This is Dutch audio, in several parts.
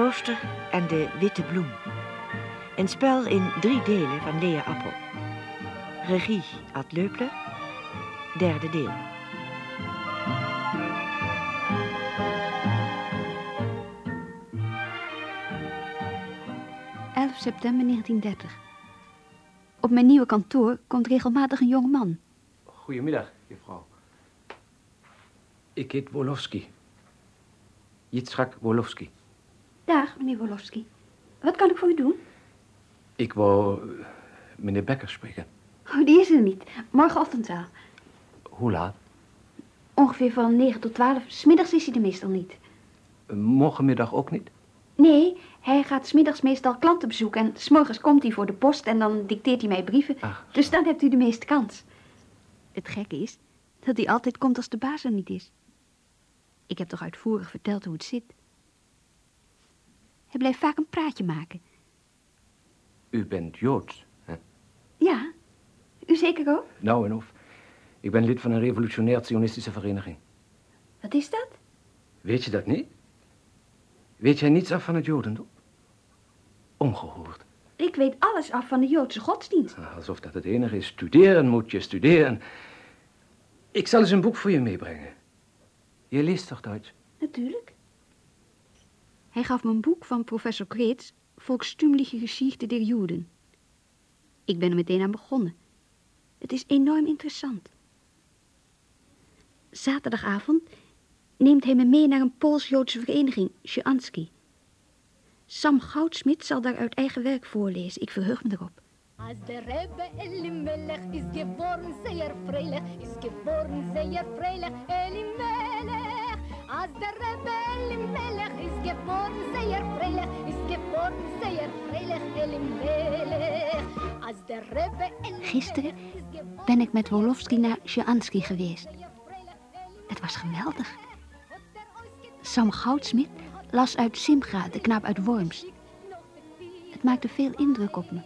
trooster en de witte bloem. Een spel in drie delen van Lea Appel. Regie Ad Leuple. Derde deel. september 1930. Op mijn nieuwe kantoor komt regelmatig een jonge man. Goedemiddag, juffrouw. Ik heet Wolowski. Yitzhak Wolowski. Dag, meneer Wolowski. Wat kan ik voor u doen? Ik wou eh, meneer Becker spreken. Oh, die is er niet. Morgenochtend wel. Hoe laat? Ongeveer van 9 tot 12. Smiddags is hij er meestal niet. Eh, morgenmiddag ook niet? Nee, hij gaat smiddags meestal klanten bezoeken en s'morgens komt hij voor de post en dan dicteert hij mij brieven. Dus dan hebt u de meeste kans. Het gekke is dat hij altijd komt als de baas er niet is. Ik heb toch uitvoerig verteld hoe het zit. Hij blijft vaak een praatje maken. U bent Joods, hè? Ja. U zeker ook? Nou en of. Ik ben lid van een revolutionair-zionistische vereniging. Wat is dat? Weet je dat niet? Weet jij niets af van het Jodendom? Ongehoord. Ik weet alles af van de Joodse godsdienst. Ah, alsof dat het enige is. Studeren moet je, studeren. Ik zal eens een boek voor je meebrengen. Je leest toch Duits? Natuurlijk. Hij gaf me een boek van professor Kreets, Volkstümliche Geschichte der Joden. Ik ben er meteen aan begonnen. Het is enorm interessant. Zaterdagavond neemt hij me mee naar een Pools-Joodse vereniging, Sjaanski. Sam Goudsmit zal daar uit eigen werk voorlezen. Ik verheug me erop. Als de Rebbe Elimelech is geboren zeer vrijelijk, is geboren zeer vrijelijk Elimelech. Als de is geboren zeer is geboren zeer. Als de Gisteren ben ik met Wolowski naar Sjaanski geweest. Het was geweldig. Sam Goudsmit las uit Simga, de knaap uit Worms. Het maakte veel indruk op me.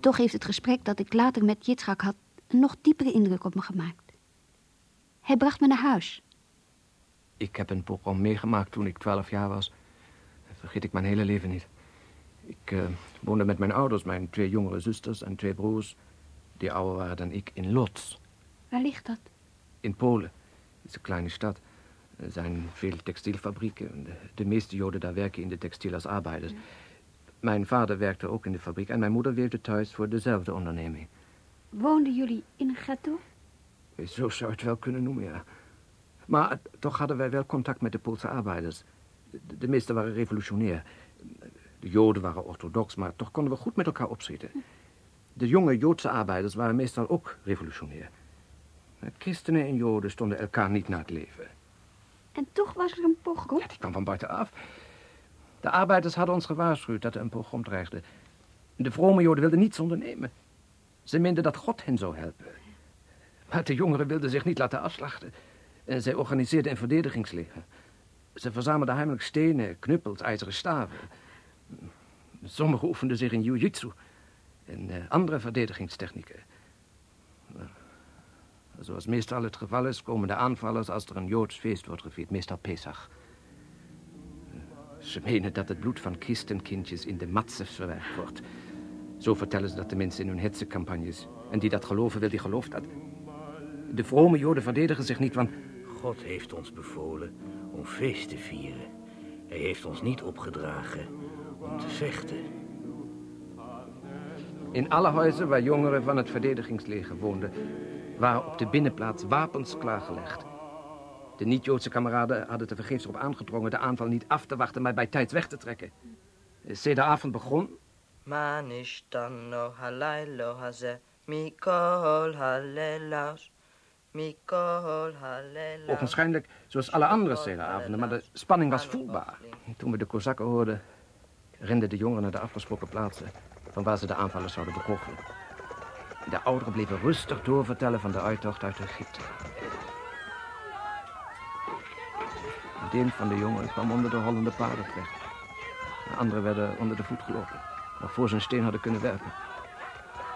Toch heeft het gesprek dat ik later met Jitschak had... een nog diepere indruk op me gemaakt. Hij bracht me naar huis. Ik heb een pogrom meegemaakt toen ik twaalf jaar was. Dat vergeet ik mijn hele leven niet. Ik uh, woonde met mijn ouders, mijn twee jongere zusters en twee broers... die ouder waren dan ik, in Lodz. Waar ligt dat? In Polen. Het is een kleine stad. Er zijn veel textielfabrieken. De, de, meeste Joden daar werken in de textiel als arbeiders. Mijn vader werkte ook in de fabriek en mijn moeder werkte thuis voor dezelfde onderneming. Woonden jullie in een ghetto? Zo zou het wel kunnen noemen, ja. Maar toch hadden wij wel contact met de Poolse arbeiders. De, de meesten waren revolutionair. De Joden waren orthodox, maar toch konden we goed met elkaar opschieten. De jonge Joodse arbeiders waren meestal ook revolutionair. Christenen en Joden stonden elkaar niet na het leven. En toch was er een pogrom? Ja, die kwam van buitenaf. De arbeiders hadden ons gewaarschuwd dat er een pogrom dreigde. De vrome Joden wilden niets ondernemen. Ze meenden dat God hen zou helpen. Maar de jongeren wilden zich niet laten afslachten. En zij organiseerden een verdedigingsleger. Ze verzamelden heimelijk stenen, knuppels, ijzeren staven. Sommigen oefenden zich in jiu-jitsu en uh, andere verdedigingstechnieken. Zoals meestal het geval is, komen de aanvallers als er een Joods feest wordt gevierd, meestal Pesach. Ze menen dat het bloed van christenkindjes in de matzes verwerkt wordt. Zo vertellen ze dat de mensen in hun hetzecampagnes. En die dat geloven wil, die gelooft dat. De vrome Joden verdedigen zich niet, want... God heeft ons bevolen om feest te vieren. Hij heeft ons niet opgedragen om te vechten. In alle huizen waar jongeren van het verdedigingsleger woonden waren op de binnenplaats wapens klaargelegd. De niet-Joodse kameraden hadden tevergeefs erop aangedrongen de aanval niet af te wachten, maar bij tijd weg te trekken. Zee de avond begon... Ogenschijnlijk zoals alle andere avonden, maar de spanning was voelbaar. Toen we de Kozakken hoorden, renden de jongeren naar de afgesproken plaatsen... van waar ze de aanvallers zouden bekogelen. De ouderen bleven rustig doorvertellen van de uittocht uit Egypte. Een van de jongeren kwam onder de hollende paarden terecht. De anderen werden onder de voet gelopen, nog voor ze een steen hadden kunnen werpen.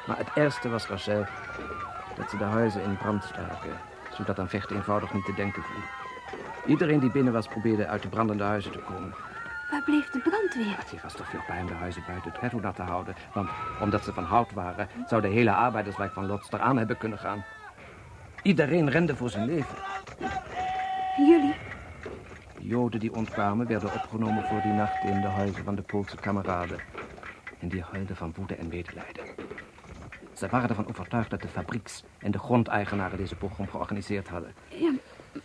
Maar het ergste was Rachel dat ze de huizen in brand staken, zodat aan vechten eenvoudig niet te denken viel. Iedereen die binnen was probeerde uit de brandende huizen te komen. Waar bleef de brandweer? Het was toch veel bij om de huizen buiten het ghetto te houden. Want omdat ze van hout waren, zou de hele arbeiderswijk van Lots eraan hebben kunnen gaan. Iedereen rende voor zijn leven. Jullie? De Joden die ontkwamen werden opgenomen voor die nacht in de huizen van de Poolse kameraden. En die huilden van woede en medelijden. Ze waren ervan overtuigd dat de fabrieks- en de grondeigenaren deze pogrom georganiseerd hadden. Ja,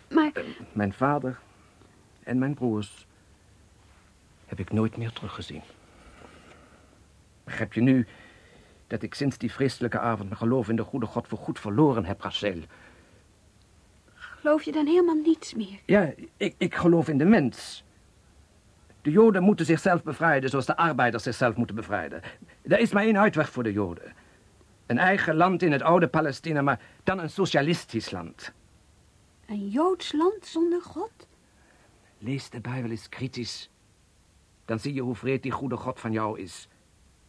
maar... Mijn vader en mijn broers heb ik nooit meer teruggezien. Begrijp je nu dat ik sinds die vreselijke avond mijn geloof in de goede God voor goed verloren heb, Rachel? Geloof je dan helemaal niets meer? Ja, ik, ik geloof in de mens. De Joden moeten zichzelf bevrijden zoals de arbeiders zichzelf moeten bevrijden. Er is maar één uitweg voor de Joden. Een eigen land in het oude Palestina, maar dan een socialistisch land. Een Joods land zonder God? Lees de Bijbel eens kritisch. Dan zie je hoe vreed die goede God van jou is.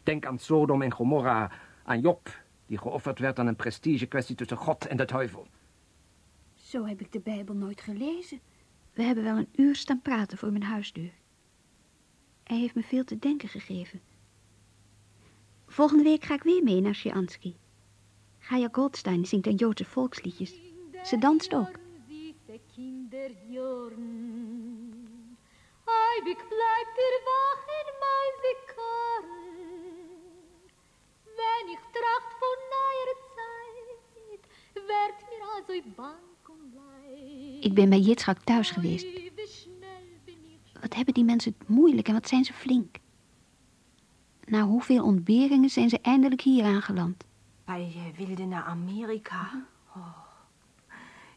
Denk aan Sodom en Gomorra, aan Job, die geofferd werd aan een prestigekwestie tussen God en de duivel. Zo heb ik de Bijbel nooit gelezen. We hebben wel een uur staan praten voor mijn huisdeur. Hij heeft me veel te denken gegeven. Volgende week ga ik weer mee naar Sjianski. Gaia Goldstein zingt een Joodse volksliedjes. Ze danst ook. Eibig bleibt wach in mein Sekorn. Wenn ich tracht von neuer Zeit, werd mir also bang und leid. Ik ben bij Jitschak thuis geweest. Wat hebben die mensen het moeilijk en wat zijn ze flink. Na hoeveel ontberingen zijn ze eindelijk hier aangeland. Wij eh, wilden naar Amerika. Oh.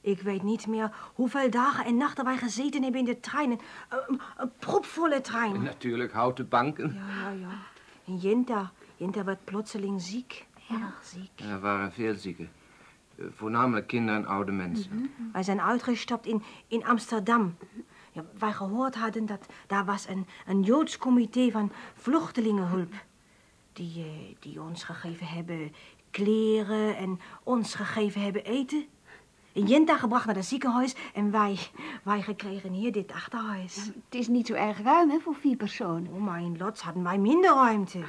Ik weet niet meer hoeveel dagen en nachten wij gezeten hebben in de treinen. Een, een propvolle trein. Natuurlijk houten banken. Ja, ja, ja. En Jinta, Jinta werd plotseling ziek. Erg ziek. Er waren veel zieken. Eh, Voornamelijk kinderen en oude mensen. Wij zijn uitgestapt in, in Amsterdam. Ja, wij gehoord hadden dat daar was een, een Joods comité van vluchtelingenhulp. Die, eh, die ons gegeven hebben kleren en ons gegeven hebben eten. En Jenta gebracht naar het ziekenhuis en wij, wij gekregen hier dit achterhuis. Het is niet zo erg ruim, hè, voor vier personen. Oh, maar in Lots hadden wij minder ruimte.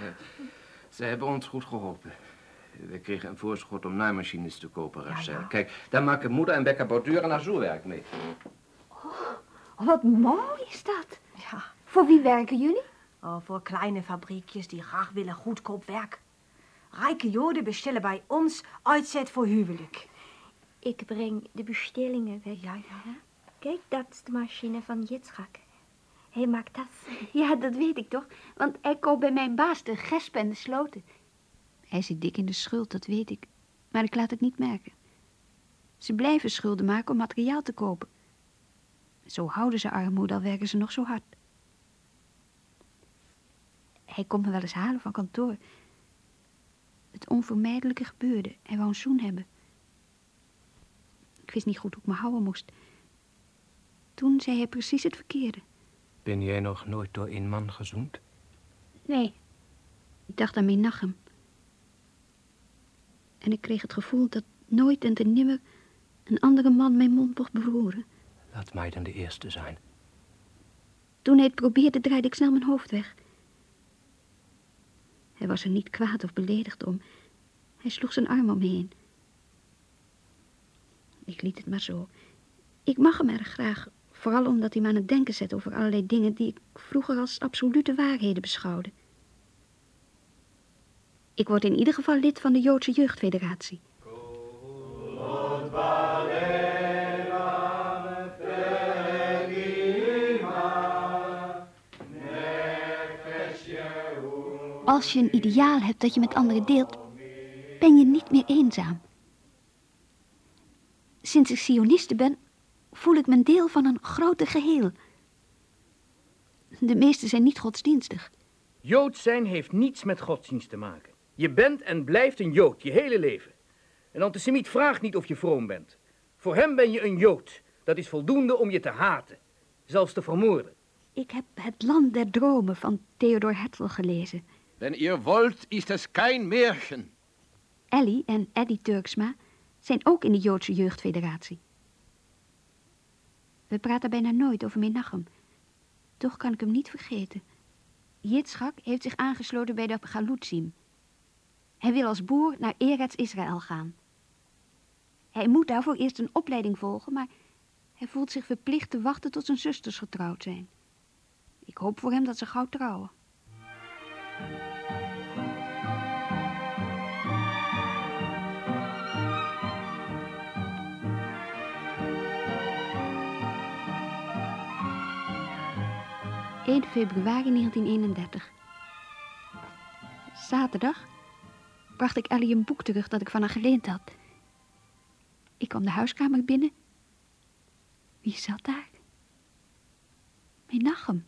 Ze hebben ons goed geholpen. We kregen een voorschot om naaimachines te kopen, Rachel. ja. Kijk, daar maken moeder en Becca borduren naar zoerwerk mee. Wat mooi is dat. Ja, Voor wie werken jullie? oh, voor kleine fabriekjes die graag willen goedkoop werk. Rijke joden bestellen bij ons uitzet voor huwelijk. Ik breng de bestellingen weg. Ja, ja. Kijk, dat is de machine van Jitschak. Hij maakt dat. Ja, dat weet ik toch. Want hij koopt bij mijn baas de gespen en de sloten. Hij zit dik in de schuld, dat weet ik. Maar ik laat het niet merken. Ze blijven schulden maken om materiaal te kopen. Zo houden ze armoede, al werken ze nog zo hard. Hij komt me wel eens halen van kantoor. Het onvermijdelijke gebeurde. Hij wou een zoen hebben. Ik wist niet goed hoe ik me houden moest. Toen zei hij precies het verkeerde. Ben jij nog nooit door een man gezoend? Nee. Ik dacht aan Menachem. En ik kreeg het gevoel dat nooit en ten nimmer een andere man mijn mond mocht beroeren. Laat mij dan de eerste zijn. Toen hij het probeerde, draaide ik snel mijn hoofd weg. Hij was er niet kwaad of beledigd om. Hij sloeg zijn arm om me heen. Ik liet het maar zo. Ik mag hem erg graag, vooral omdat hij me aan het denken zet over allerlei dingen die ik vroeger als absolute waarheden beschouwde. Ik word in ieder geval lid van de Joodse Jeugdfederatie. Als je een ideaal hebt dat je met anderen deelt, ben je niet meer eenzaam. Sinds ik sioniste ben, voel ik me deel van een groter geheel. De meesten zijn niet godsdienstig. Jood zijn heeft niets met godsdienst te maken. Je bent en blijft een Jood, je hele leven. Een antisemiet vraagt niet of je vroom bent. Voor hem ben je een Jood. Dat is voldoende om je te haten. Zelfs te vermoorden. Ik heb Het Land der Dromen van Theodor Herzl gelezen. Wenn ihr wollt, ist es kein Märchen. Ellie en Eddie Turksma zijn ook in de Joodse Jeugdfederatie. We praten bijna nooit over Menachem. Toch kan ik hem niet vergeten. Yitzchak heeft zich aangesloten bij de Galutzim. Hij wil als boer naar Eretz Israël gaan. Hij moet daarvoor eerst een opleiding volgen, maar hij voelt zich verplicht te wachten tot zijn zusters getrouwd zijn. Ik hoop voor hem dat ze gauw trouwen. ...1 februari 1931. Zaterdag bracht ik Ellie een boek terug dat ik van haar geleend had. Ik kwam de huiskamer binnen. Wie zat daar? Menachem.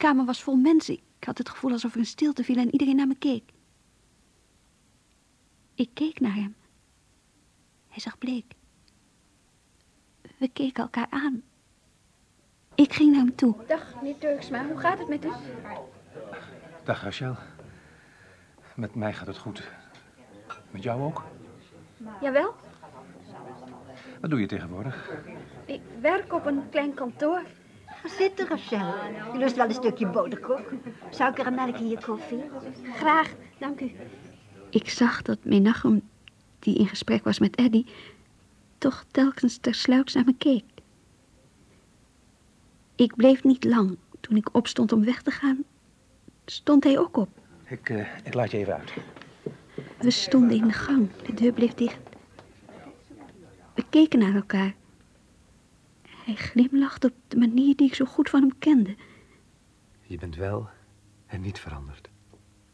De kamer was vol mensen. Ik had het gevoel alsof er een stilte viel en iedereen naar me keek. Ik keek naar hem. Hij zag bleek. We keken elkaar aan. Ik ging naar hem toe. Dag, meneer Turksma. Hoe gaat het met u? Dag, Rachel. Met mij gaat het goed. Met jou ook? Jawel, Wat doe je tegenwoordig? ik werk op een klein kantoor. Ga zitten, Rachel. Je lust wel een stukje boterkoek. Melk in je koffie? Graag, dank u. Ik zag dat Menachem, die in gesprek was met Eddy, toch telkens tersluiks naar me keek. Ik bleef niet lang. Toen ik opstond om weg te gaan, stond hij ook op. Ik, eh, ik laat je even uit. We stonden in de gang. De deur bleef dicht. We keken naar elkaar. Hij glimlachte op de manier die ik zo goed van hem kende. Je bent wel en niet veranderd.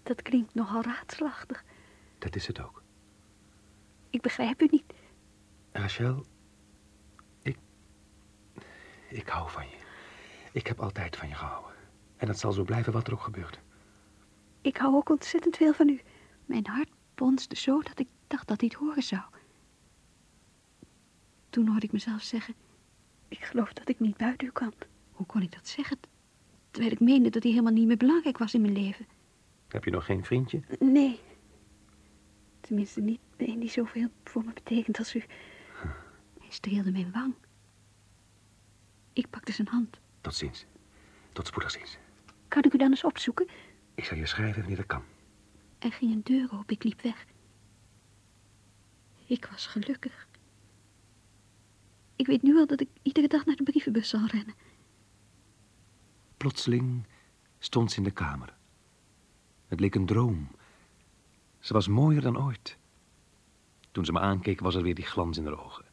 Dat klinkt nogal raadselachtig. Dat is het ook. Ik begrijp u niet. Rachel, ik... Ik hou van je. Ik heb altijd van je gehouden. En dat zal zo blijven wat er ook gebeurt. Ik hou ook ontzettend veel van u. Mijn hart bonste zo dat ik dacht dat hij het horen zou. Toen hoorde ik mezelf zeggen... Ik geloof dat ik niet buiten u kan. Hoe kon ik dat zeggen? Terwijl ik meende dat hij helemaal niet meer belangrijk was in mijn leven. Heb je nog geen vriendje? Nee. Tenminste niet een die zoveel voor me betekent als u. Hij streelde mijn wang. Ik pakte zijn hand. Tot ziens. Tot spoedig ziens. Kan ik u dan eens opzoeken? Ik zal je schrijven wanneer dat kan. Er ging een deur open, ik liep weg. Ik was gelukkig. Ik weet nu wel dat ik iedere dag naar de brievenbus zal rennen. Plotseling stond ze in de kamer. Het leek een droom. Ze was mooier dan ooit. Toen ze me aankeek was er weer die glans in haar ogen.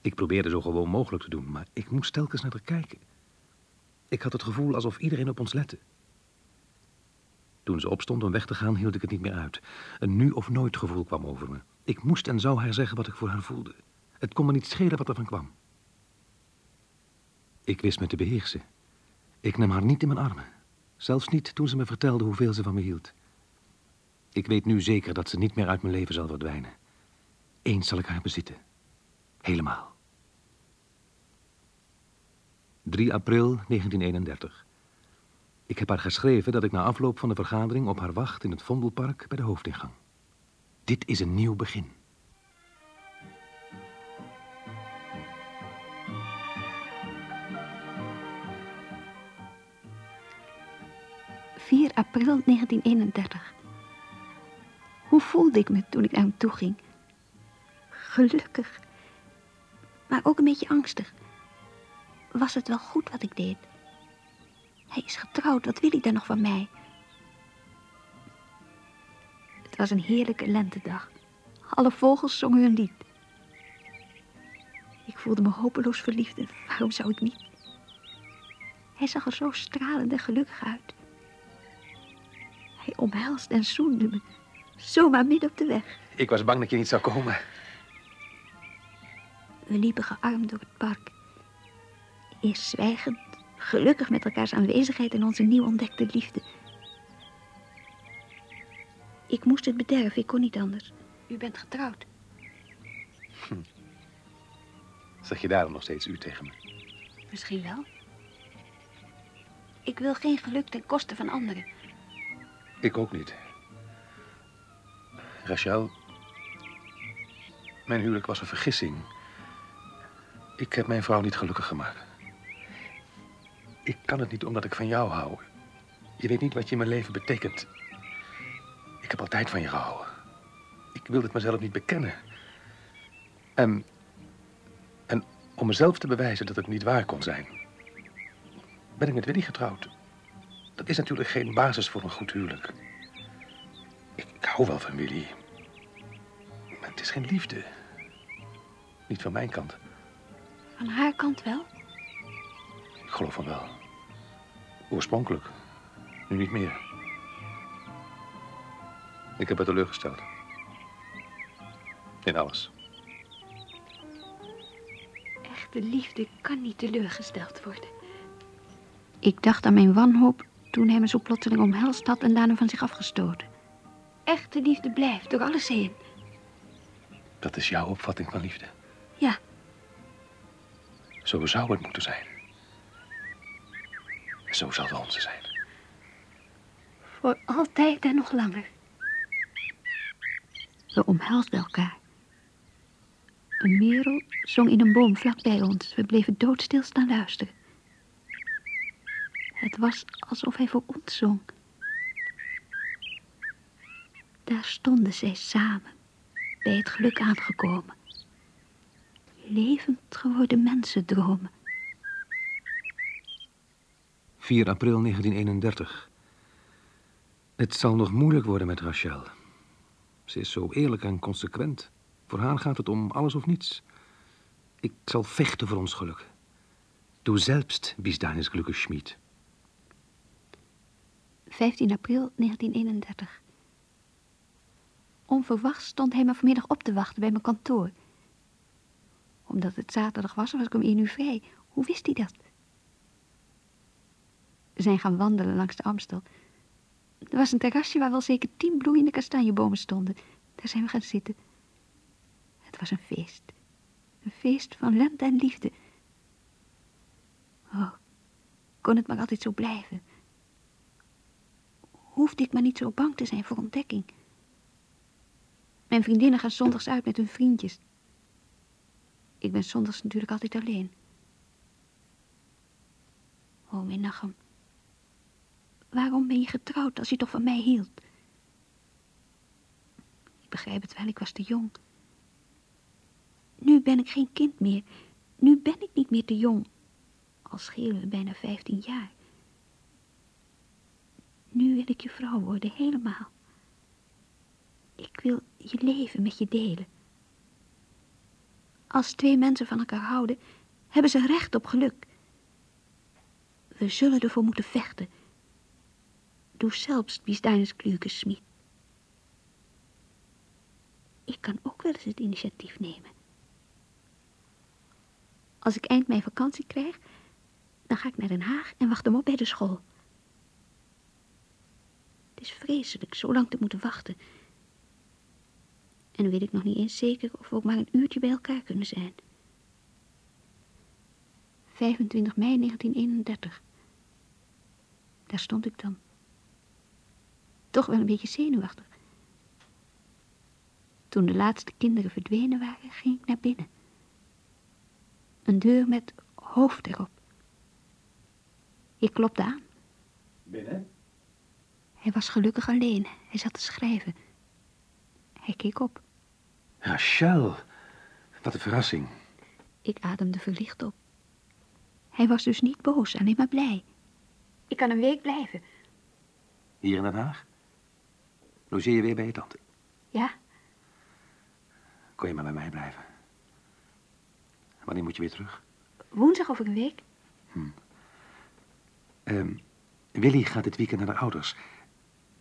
Ik probeerde zo gewoon mogelijk te doen, maar ik moest telkens naar haar kijken. Ik had het gevoel alsof iedereen op ons lette. Toen ze opstond om weg te gaan, hield ik het niet meer uit. Een nu of nooit gevoel kwam over me. Ik moest en zou haar zeggen wat ik voor haar voelde. Het kon me niet schelen wat er van kwam. Ik wist me te beheersen. Ik nam haar niet in mijn armen. Zelfs niet toen ze me vertelde hoeveel ze van me hield. Ik weet nu zeker dat ze niet meer uit mijn leven zal verdwijnen. Eens zal ik haar bezitten. Helemaal. 3 april 1931. Ik heb haar geschreven dat ik na afloop van de vergadering op haar wacht in het Vondelpark bij de hoofdingang. Dit is een nieuw begin. ...4 april 1931. Hoe voelde ik me toen ik naar hem toe ging? Gelukkig. Maar ook een beetje angstig. Was het wel goed wat ik deed? Hij is getrouwd, wat wil hij dan nog van mij? Het was een heerlijke lentedag. Alle vogels zongen hun lied. Ik voelde me hopeloos verliefd en waarom zou ik niet? Hij zag er zo stralend en gelukkig uit. Hij omhelste en zoende me, zomaar midden op de weg. Ik was bang dat je niet zou komen. We liepen gearmd door het park. Eerst zwijgend, gelukkig met elkaars aanwezigheid en onze nieuw ontdekte liefde. Ik moest het bederven, ik kon niet anders. U bent getrouwd. Zeg je daarom nog steeds u tegen me? Misschien wel. Ik wil geen geluk ten koste van anderen. Ik ook niet. Rachel, mijn huwelijk was een vergissing. Ik heb mijn vrouw niet gelukkig gemaakt. Ik kan het niet omdat ik van jou hou. Je weet niet wat je in mijn leven betekent. Ik heb altijd van je gehouden. Ik wil het mezelf niet bekennen. En, en om mezelf te bewijzen dat het niet waar kon zijn... ben ik met Willy getrouwd. Dat is natuurlijk geen basis voor een goed huwelijk. Ik, ik hou wel van Willy. Maar het is geen liefde. Niet van mijn kant. Van haar kant wel? Ik geloof van wel. Oorspronkelijk. Nu niet meer. Ik heb haar teleurgesteld. In alles. Echte liefde kan niet teleurgesteld worden. Ik dacht aan mijn wanhoop toen hij me zo plotseling omhelst had en daarna van zich afgestoten. Echte liefde blijft door alles heen. Dat is jouw opvatting van liefde. Ja. Zo zou het moeten zijn. Zo zal de onze zijn. Voor altijd en nog langer. We omhelsden elkaar. Een merel zong in een boom vlak bij ons. We bleven doodstil staan luisteren. Het was alsof hij voor ons zong. Daar stonden zij samen, bij het geluk aangekomen. Levend geworden mensen dromen. 4 april 1931. Het zal nog moeilijk worden met Rachel. Ze is zo eerlijk en consequent. Voor haar gaat het om alles of niets. Ik zal vechten voor ons geluk. Du selbst bist deines Glückes Schmied. 15 april 1931. Onverwachts stond hij me vanmiddag op te wachten bij mijn kantoor. Omdat het zaterdag was, was ik om één uur vrij. Hoe wist hij dat? We zijn gaan wandelen langs de Amstel. Er was een terrasje waar wel zeker tien bloeiende kastanjebomen stonden. Daar zijn we gaan zitten. Het was een feest. Een feest van lente en liefde. Oh, kon het maar altijd zo blijven. Hoefde ik maar niet zo bang te zijn voor ontdekking. Mijn vriendinnen gaan zondags uit met hun vriendjes. Ik ben zondags natuurlijk altijd alleen. Oh, mijn Nachem. Waarom ben je getrouwd als je toch van mij hield? Ik begrijp het wel, ik was te jong. Nu ben ik geen kind meer. Nu ben ik niet meer te jong. Al schelen we bijna vijftien jaar. Nu wil ik je vrouw worden, helemaal. Ik wil je leven met je delen. Als twee mensen van elkaar houden, hebben ze recht op geluk. We zullen ervoor moeten vechten. Du selbst bist deines Glückes Schmied. Ik kan ook wel eens het initiatief nemen. Als ik eind mei vakantie krijg, dan ga ik naar Den Haag en wacht hem op bij de school. Is vreselijk zo lang te moeten wachten. En dan weet ik nog niet eens zeker of we ook maar een uurtje bij elkaar kunnen zijn. 25 mei 1931. Daar stond ik dan. Toch wel een beetje zenuwachtig. Toen de laatste kinderen verdwenen waren, ging ik naar binnen. Een deur met hoofd erop. Ik klopte aan. Binnen? Hij was gelukkig alleen. Hij zat te schrijven. Hij keek op. Rachel, wat een verrassing. Ik ademde verlicht op. Hij was dus niet boos, alleen maar blij. Ik kan een week blijven. Hier in Den Haag? Logeer je weer bij je tante? Ja, Kon je maar bij mij blijven? Wanneer moet je weer terug? woensdag over een week. Ehm, Willy gaat dit weekend naar de ouders.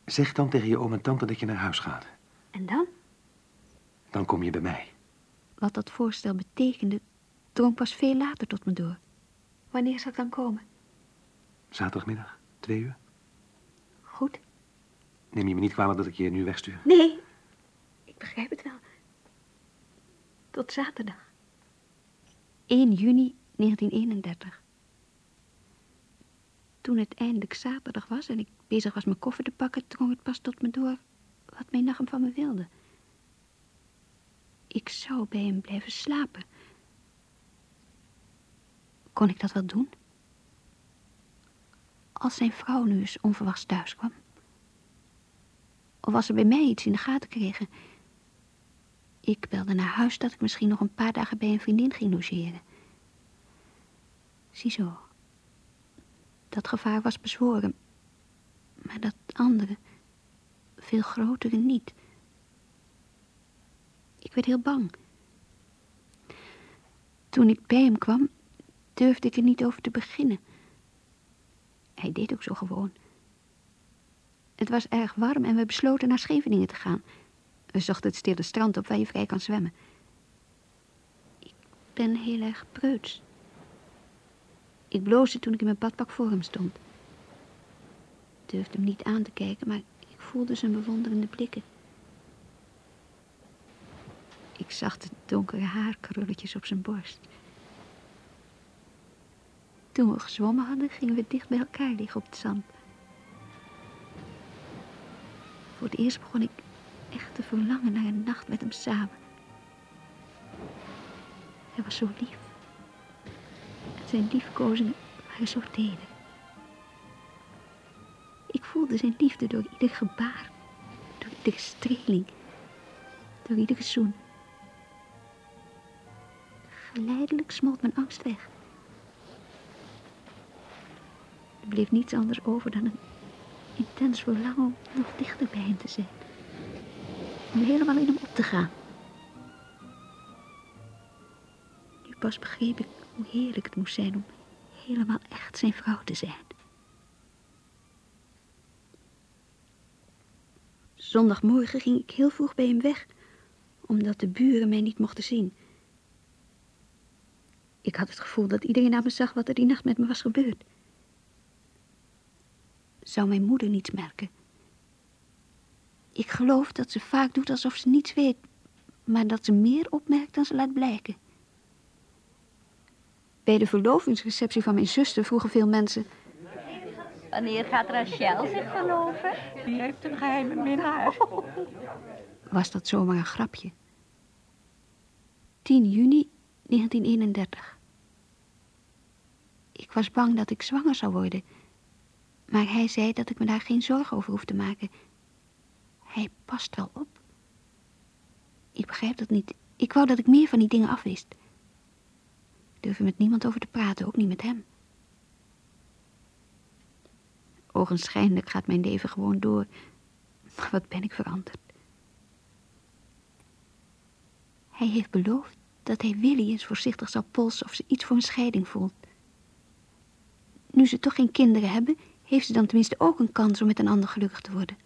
Zeg dan tegen je oom en tante dat je naar huis gaat. En dan? Dan kom je bij mij. Wat dat voorstel betekende, drong pas veel later tot me door. Wanneer zou ik dan komen? Zaterdagmiddag, twee uur. Goed. Neem je me niet kwalijk dat ik je nu wegstuur? Nee, ik begrijp het wel. Tot zaterdag. 1 juni 1931. Toen het eindelijk zaterdag was en ik bezig was mijn koffer te pakken, drong het pas tot me door wat mijn nacht van me wilde. Ik zou bij hem blijven slapen. Kon ik dat wel doen? Als zijn vrouw nu eens onverwachts thuis kwam. Of als ze bij mij iets in de gaten kregen. Ik belde naar huis dat ik misschien nog een paar dagen bij een vriendin ging logeren. Ziezo. Dat gevaar was bezworen. Maar dat andere, veel grotere niet. Ik werd heel bang. Toen ik bij hem kwam, durfde ik er niet over te beginnen. Hij deed ook zo gewoon. Het was erg warm en we besloten naar Scheveningen te gaan. We zochten het stille strand op waar je vrij kan zwemmen. Ik ben heel erg preuts. Ik bloosde toen ik in mijn badpak voor hem stond. Ik durfde hem niet aan te kijken, maar ik voelde zijn bewonderende blikken. Ik zag de donkere haarkrulletjes op zijn borst. Toen we gezwommen hadden, gingen we dicht bij elkaar liggen op het zand. Voor het eerst begon ik echt te verlangen naar een nacht met hem samen. Hij was zo lief. Zijn liefkozingen waren. Ik voelde zijn liefde door ieder gebaar, door iedere streling, door iedere zoen. Geleidelijk smolt mijn angst weg. Er bleef niets anders over dan een intens verlangen om nog dichter bij hem te zijn. Om helemaal in hem op te gaan. Pas begreep ik hoe heerlijk het moest zijn om helemaal echt zijn vrouw te zijn. Zondagmorgen ging ik heel vroeg bij hem weg, omdat de buren mij niet mochten zien. Ik had het gevoel dat iedereen aan me zag wat er die nacht met me was gebeurd. Zou mijn moeder niets merken? Ik geloof dat ze vaak doet alsof ze niets weet, maar dat ze meer opmerkt dan ze laat blijken. Bij de verlovingsreceptie van mijn zuster vroegen veel mensen... Wanneer gaat Rachel zich verloven? Die heeft een geheime minnaar. Was dat zomaar een grapje? 10 juni 1931. Ik was bang dat ik zwanger zou worden... Maar hij zei dat ik me daar geen zorgen over hoef te maken. Hij past wel op. Ik begrijp dat niet. Ik wou dat ik meer van die dingen afwist. Durf er met niemand over te praten, ook niet met hem. Ogenschijnlijk gaat mijn leven gewoon door. Maar wat ben ik veranderd. Hij heeft beloofd dat hij Willy eens voorzichtig zal polsen of ze iets voor een scheiding voelt. Nu ze toch geen kinderen hebben, heeft ze dan tenminste ook een kans om met een ander gelukkig te worden.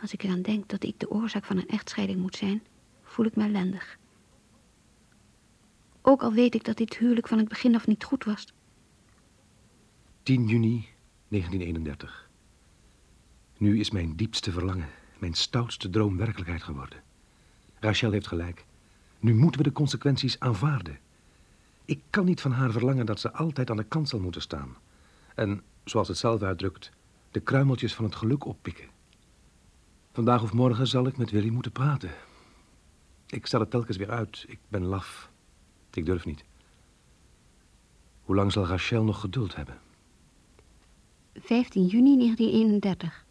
Als ik eraan denk dat ik de oorzaak van een echtscheiding moet zijn, voel ik me ellendig. Ook al weet ik dat dit huwelijk van het begin af niet goed was. 10 juni 1931. Nu is mijn diepste verlangen, mijn stoutste droom werkelijkheid geworden. Rachel heeft gelijk. Nu moeten we de consequenties aanvaarden. Ik kan niet van haar verlangen dat ze altijd aan de kant zal moeten staan. En, zoals het zelf uitdrukt, de kruimeltjes van het geluk oppikken. Vandaag of morgen zal ik met Willy moeten praten. Ik stel het telkens weer uit. Ik ben laf. Ik durf niet. Hoe lang zal Rachel nog geduld hebben? 15 juni 1931.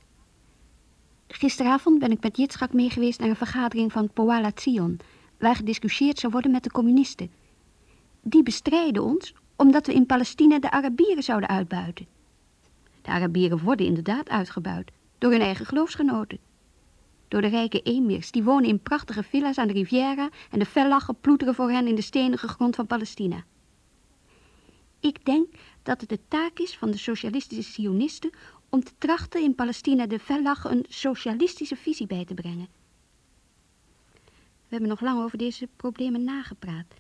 Gisteravond ben ik met Jitschak mee geweest naar een vergadering van Poala Zion... waar gediscussieerd zou worden met de communisten die bestrijden ons omdat we in Palestina de Arabieren zouden uitbuiten. De Arabieren worden inderdaad uitgebuit door hun eigen geloofsgenoten. Door de rijke emirs, die wonen in prachtige villa's aan de Riviera en de fellachen ploeteren voor hen in de stenige grond van Palestina. Ik denk dat het de taak is van de socialistische sionisten om te trachten in Palestina de fellachen een socialistische visie bij te brengen. We hebben nog lang over deze problemen nagepraat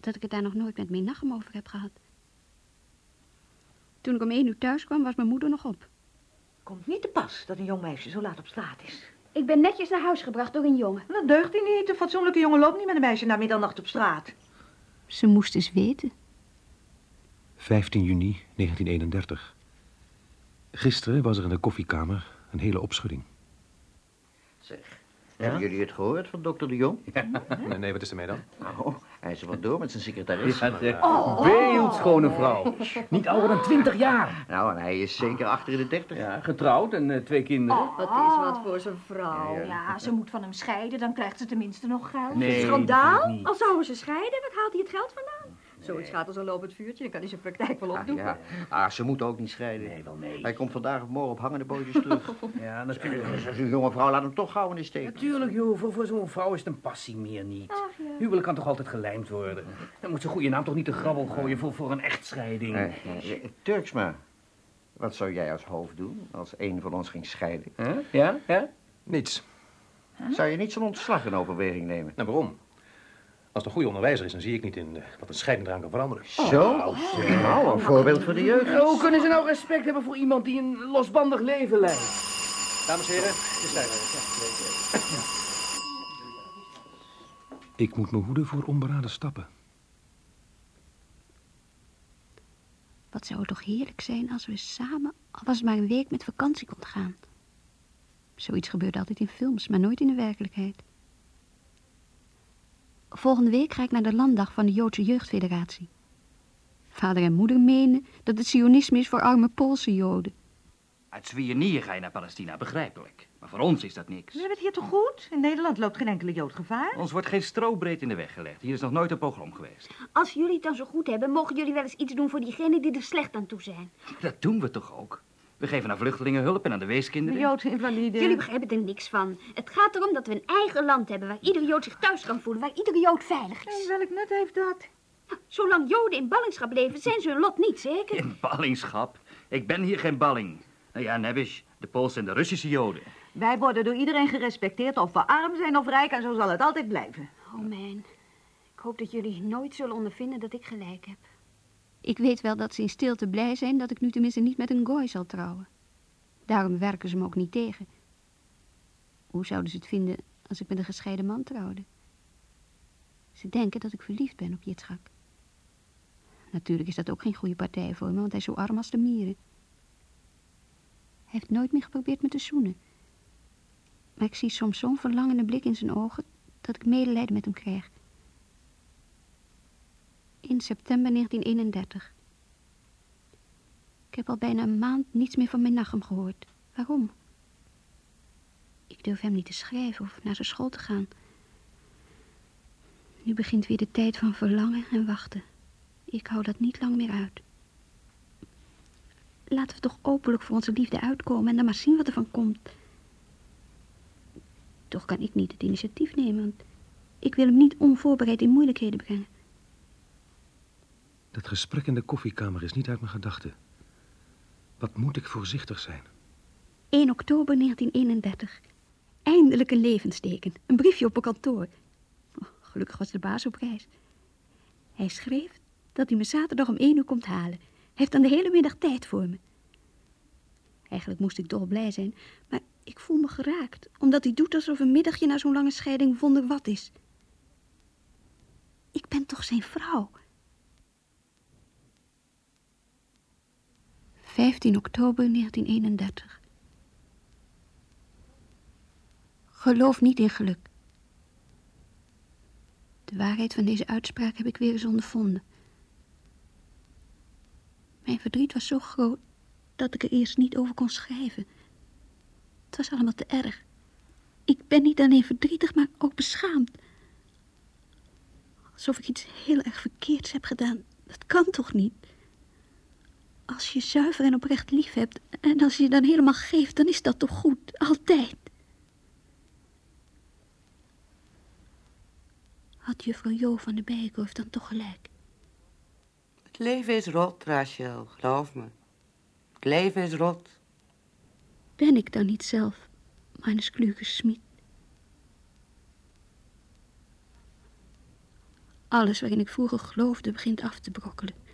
dat ik het daar nog nooit met Menachem over heb gehad. Toen ik om één uur thuis kwam, was mijn moeder nog op. Komt niet te pas dat een jong meisje zo laat op straat is. Ik ben netjes naar huis gebracht door een jongen. Dat deugt hij niet. Een fatsoenlijke jongen loopt niet met een meisje na middernacht op straat. Ze moest eens weten. 15 juni 1931. Gisteren was er in de koffiekamer een hele opschudding. Zeg, Hebben jullie het gehoord van dokter de Jong? Nee, nee, wat is er mee dan? Nou, hij is er wat door met zijn secretaris. Ja, zeg. Beeldschone vrouw. Niet ouder dan 20 jaar. Nou, en hij is zeker achter in de dertig. Ja, getrouwd en eh, twee kinderen. Oh, wat is wat voor zijn vrouw. Ja, Ja, ze moet van hem scheiden, dan krijgt ze tenminste nog geld. Nee, Schandaal? Al zouden ze scheiden, wat haalt hij het geld vandaan? Zoiets gaat als een lopend vuurtje, dan kan hij zijn praktijk wel Ah, opdoen. ja. ah, ze moet ook niet scheiden. Nee, wel nee. Hij komt vandaag of morgen op hangende bootjes terug. Ja, natuurlijk. Zo'n jonge vrouw laat hem toch gauw in de steek. Natuurlijk, joh. Voor, voor zo'n vrouw is het een passie meer niet. Huwelijk kan toch altijd gelijmd worden. Dan moet zijn goede naam toch niet te grabbel gooien voor, voor een echtscheiding. Eh, eh, Turksma, wat zou jij als hoofd doen als een van ons ging scheiden? Huh? Ja? Ja? Niets. Zou je niet zo'n ontslag in overweging nemen? Nou, waarom? Als het een goede onderwijzer is, dan zie ik niet in eh, wat een scheiding eraan kan veranderen. Zo? Nou, een voorbeeld voor de jeugd. Eh, Hoe kunnen ze nou respect hebben voor iemand die een losbandig leven leidt? Dames en heren, het is tijd. Ik moet me hoeden voor onberaden stappen. Wat zou het toch heerlijk zijn als we samen, al was het maar een week, met vakantie konden gaan. Zoiets gebeurt altijd in films, maar nooit in de werkelijkheid. Volgende week ga ik naar de landdag van de Joodse Jeugdfederatie. Vader en moeder menen dat het sionisme is voor arme Poolse Joden. Uit Zwienier ga je naar Palestina, begrijpelijk. Maar voor ons is dat niks. We hebben het hier toch goed? In Nederland loopt geen enkele Jood gevaar. Ons wordt geen strobreed in de weg gelegd. Hier is nog nooit een pogrom geweest. Als jullie het dan zo goed hebben, mogen jullie wel eens iets doen voor diegenen die er slecht aan toe zijn. Dat doen we toch ook? We geven aan vluchtelingen hulp en aan de De weeskinderen. Joodse invalide. Jullie begrijpen er niks van. Het gaat erom dat we een eigen land hebben waar ieder Jood zich thuis kan voelen, waar iedere Jood veilig is. En welk nut heeft dat? Zolang Joden in ballingschap leven, zijn ze hun lot niet zeker. In ballingschap? Ik ben hier geen balling. Nou ja, Nebisch, de Poolse en de Russische Joden. Wij worden door iedereen gerespecteerd, of we arm zijn of rijk, en zo zal het altijd blijven. Oh man, ik hoop dat jullie nooit zullen ondervinden dat ik gelijk heb. Ik weet wel dat ze in stilte blij zijn dat ik nu tenminste niet met een gooi zal trouwen. Daarom werken ze me ook niet tegen. Hoe zouden ze het vinden als ik met een gescheiden man trouwde? Ze denken dat ik verliefd ben op Jitschak. Natuurlijk is dat ook geen goede partij voor me, want hij is zo arm als de mieren. Hij heeft nooit meer geprobeerd me te zoenen. Maar ik zie soms zo'n verlangende blik in zijn ogen dat ik medelijden met hem krijg. In september 1931. Ik heb al bijna een maand niets meer van mijn Nachem gehoord. Waarom? Ik durf hem niet te schrijven of naar zijn school te gaan. Nu begint weer de tijd van verlangen en wachten. Ik hou dat niet lang meer uit. Laten we toch openlijk voor onze liefde uitkomen en dan maar zien wat er van komt. Toch kan ik niet het initiatief nemen, want ik wil hem niet onvoorbereid in moeilijkheden brengen. Dat gesprek in de koffiekamer is niet uit mijn gedachten. Wat moet ik voorzichtig zijn? 1 oktober 1931. Eindelijk een levensteken. Een briefje op een kantoor. Oh, gelukkig was de baas op reis. Hij schreef dat hij me zaterdag om 1 uur komt halen. Hij heeft dan de hele middag tijd voor me. Eigenlijk moest ik dolblij zijn, maar ik voel me geraakt, omdat hij doet alsof een middagje na zo'n lange scheiding wonder wat is. Ik ben toch zijn vrouw? 15 oktober 1931. Geloof niet in geluk. De waarheid van deze uitspraak heb ik weer eens ondervonden. Mijn verdriet was zo groot dat ik er eerst niet over kon schrijven. Het was allemaal te erg. Ik ben niet alleen verdrietig, maar ook beschaamd. Alsof ik iets heel erg verkeerds heb gedaan. Dat kan toch niet? Als je zuiver en oprecht lief hebt en als je je dan helemaal geeft, dan is dat toch goed, altijd. Had juffrouw Jo van de Bijenkorf dan toch gelijk? Het leven is rot, Rachel, geloof me. Het leven is rot. Ben ik dan niet zelf, meines kluge Smit? Alles waarin ik vroeger geloofde begint af te brokkelen.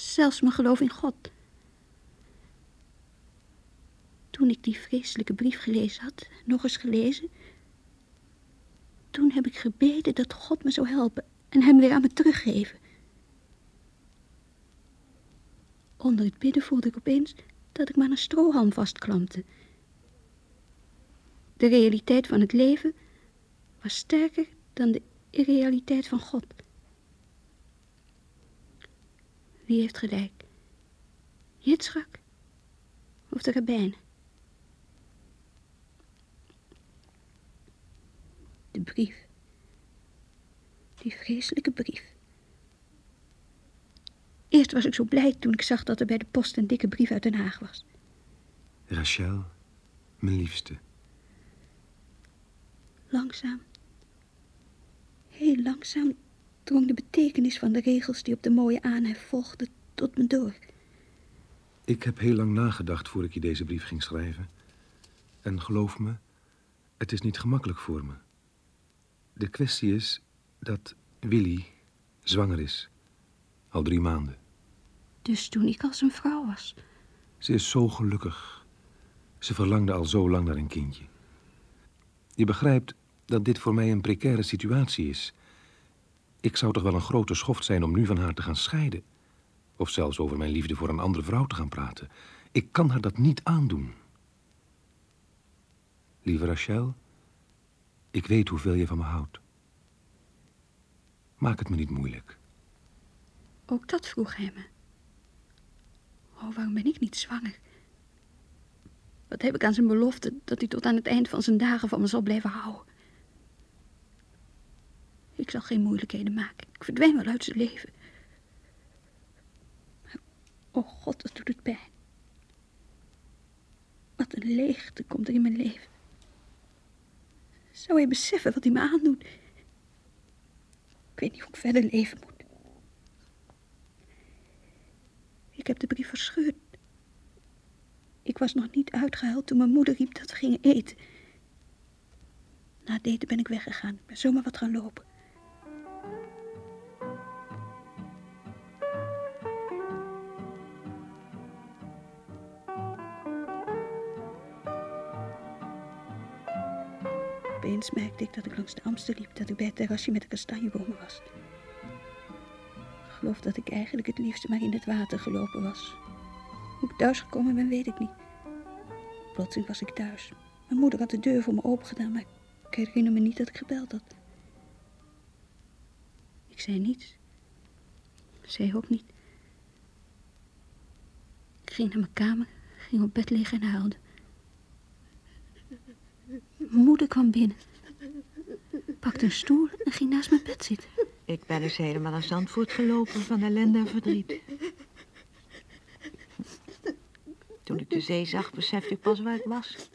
Zelfs mijn geloof in God. Toen ik die vreselijke brief gelezen had, nog eens gelezen... toen heb ik gebeden dat God me zou helpen en hem weer aan me teruggeven. Onder het bidden voelde ik opeens dat ik maar een strohalm vastklampte. De realiteit van het leven was sterker dan de irrealiteit van God. Wie heeft gelijk? Yitzchak of de rabbijnen? De brief. Die vreselijke brief. Eerst was ik zo blij toen ik zag dat er bij de post een dikke brief uit Den Haag was. Rachel, mijn liefste. Langzaam, heel langzaam drong de betekenis van de regels die op de mooie aanhef volgden tot me door. Ik heb heel lang nagedacht voor ik je deze brief ging schrijven. En geloof me, het is niet gemakkelijk voor me. De kwestie is dat Willy zwanger is. Al drie maanden. Dus toen ik als een vrouw was. Ze is zo gelukkig. Ze verlangde al zo lang naar een kindje. Je begrijpt dat dit voor mij een precaire situatie is. Ik zou toch wel een grote schoft zijn om nu van haar te gaan scheiden. Of zelfs over mijn liefde voor een andere vrouw te gaan praten. Ik kan haar dat niet aandoen. Lieve Rachel, ik weet hoeveel je van me houdt. Maak het me niet moeilijk. Ook dat vroeg hij me. Oh, waarom ben ik niet zwanger? Wat heb ik aan zijn belofte dat hij tot aan het eind van zijn dagen van me zal blijven houden? Ik zal geen moeilijkheden maken. Ik verdwijn wel uit zijn leven. Oh God, wat doet het pijn. Wat een leegte komt er in mijn leven. Zou hij beseffen wat hij me aandoet? Ik weet niet hoe ik verder leven moet. Ik heb de brief verscheurd. Ik was nog niet uitgehuild toen mijn moeder riep dat we gingen eten. Na het eten ben ik weggegaan. Ik ben zomaar wat gaan lopen. Opeens merkte ik dat ik langs de Amstel liep, dat ik bij het terrasje met de kastanjebomen was. Ik geloof dat ik eigenlijk het liefste maar in het water gelopen was. Hoe ik thuis gekomen ben, weet ik niet. Plotseling was ik thuis. Mijn moeder had de deur voor me open gedaan, maar ik herinner me niet dat ik gebeld had. Ik zei niets. Zij ook niet. Ik ging naar mijn kamer, ging op bed liggen en huilde. Mijn moeder kwam binnen. Pakte een stoel en ging naast mijn bed zitten. Ik ben dus helemaal naar Zandvoort gelopen van ellende en verdriet. Toen ik de zee zag, besefte ik pas waar ik was.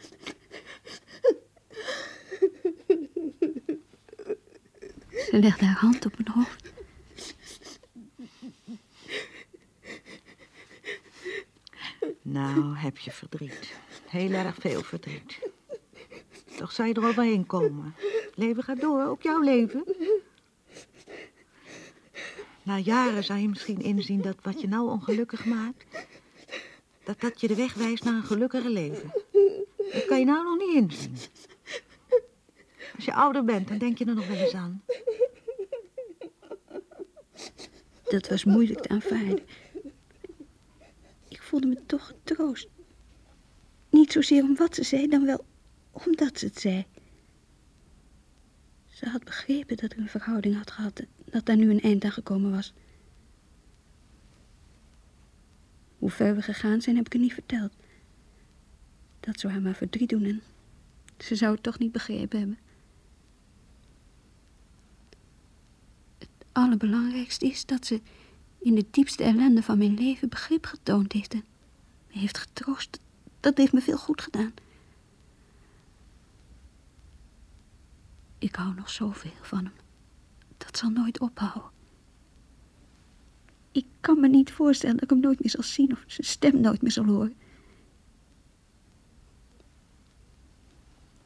Ze legde haar hand op mijn hoofd. Nou, heb je verdriet. Heel erg veel verdriet. Zou je er overheen komen. Leven gaat door, ook jouw leven. Na jaren zou je misschien inzien dat wat je nou ongelukkig maakt... dat dat je de weg wijst naar een gelukkiger leven. Dat kan je nou nog niet inzien. Als je ouder bent, dan denk je er nog wel eens aan. Dat was moeilijk te aanvaarden. Ik voelde me toch getroost. Niet zozeer om wat ze zei, dan wel omdat ze het zei. Ze had begrepen dat ik een verhouding had gehad... dat daar nu een eind aan gekomen was. Hoe ver we gegaan zijn, heb ik haar niet verteld. Dat zou haar maar verdriet doen en ze zou het toch niet begrepen hebben. Het allerbelangrijkste is dat ze in de diepste ellende van mijn leven begrip getoond heeft en me heeft getroost. Dat heeft me veel goed gedaan. Ik hou nog zoveel van hem. Dat zal nooit ophouden. Ik kan me niet voorstellen dat ik hem nooit meer zal zien of zijn stem nooit meer zal horen.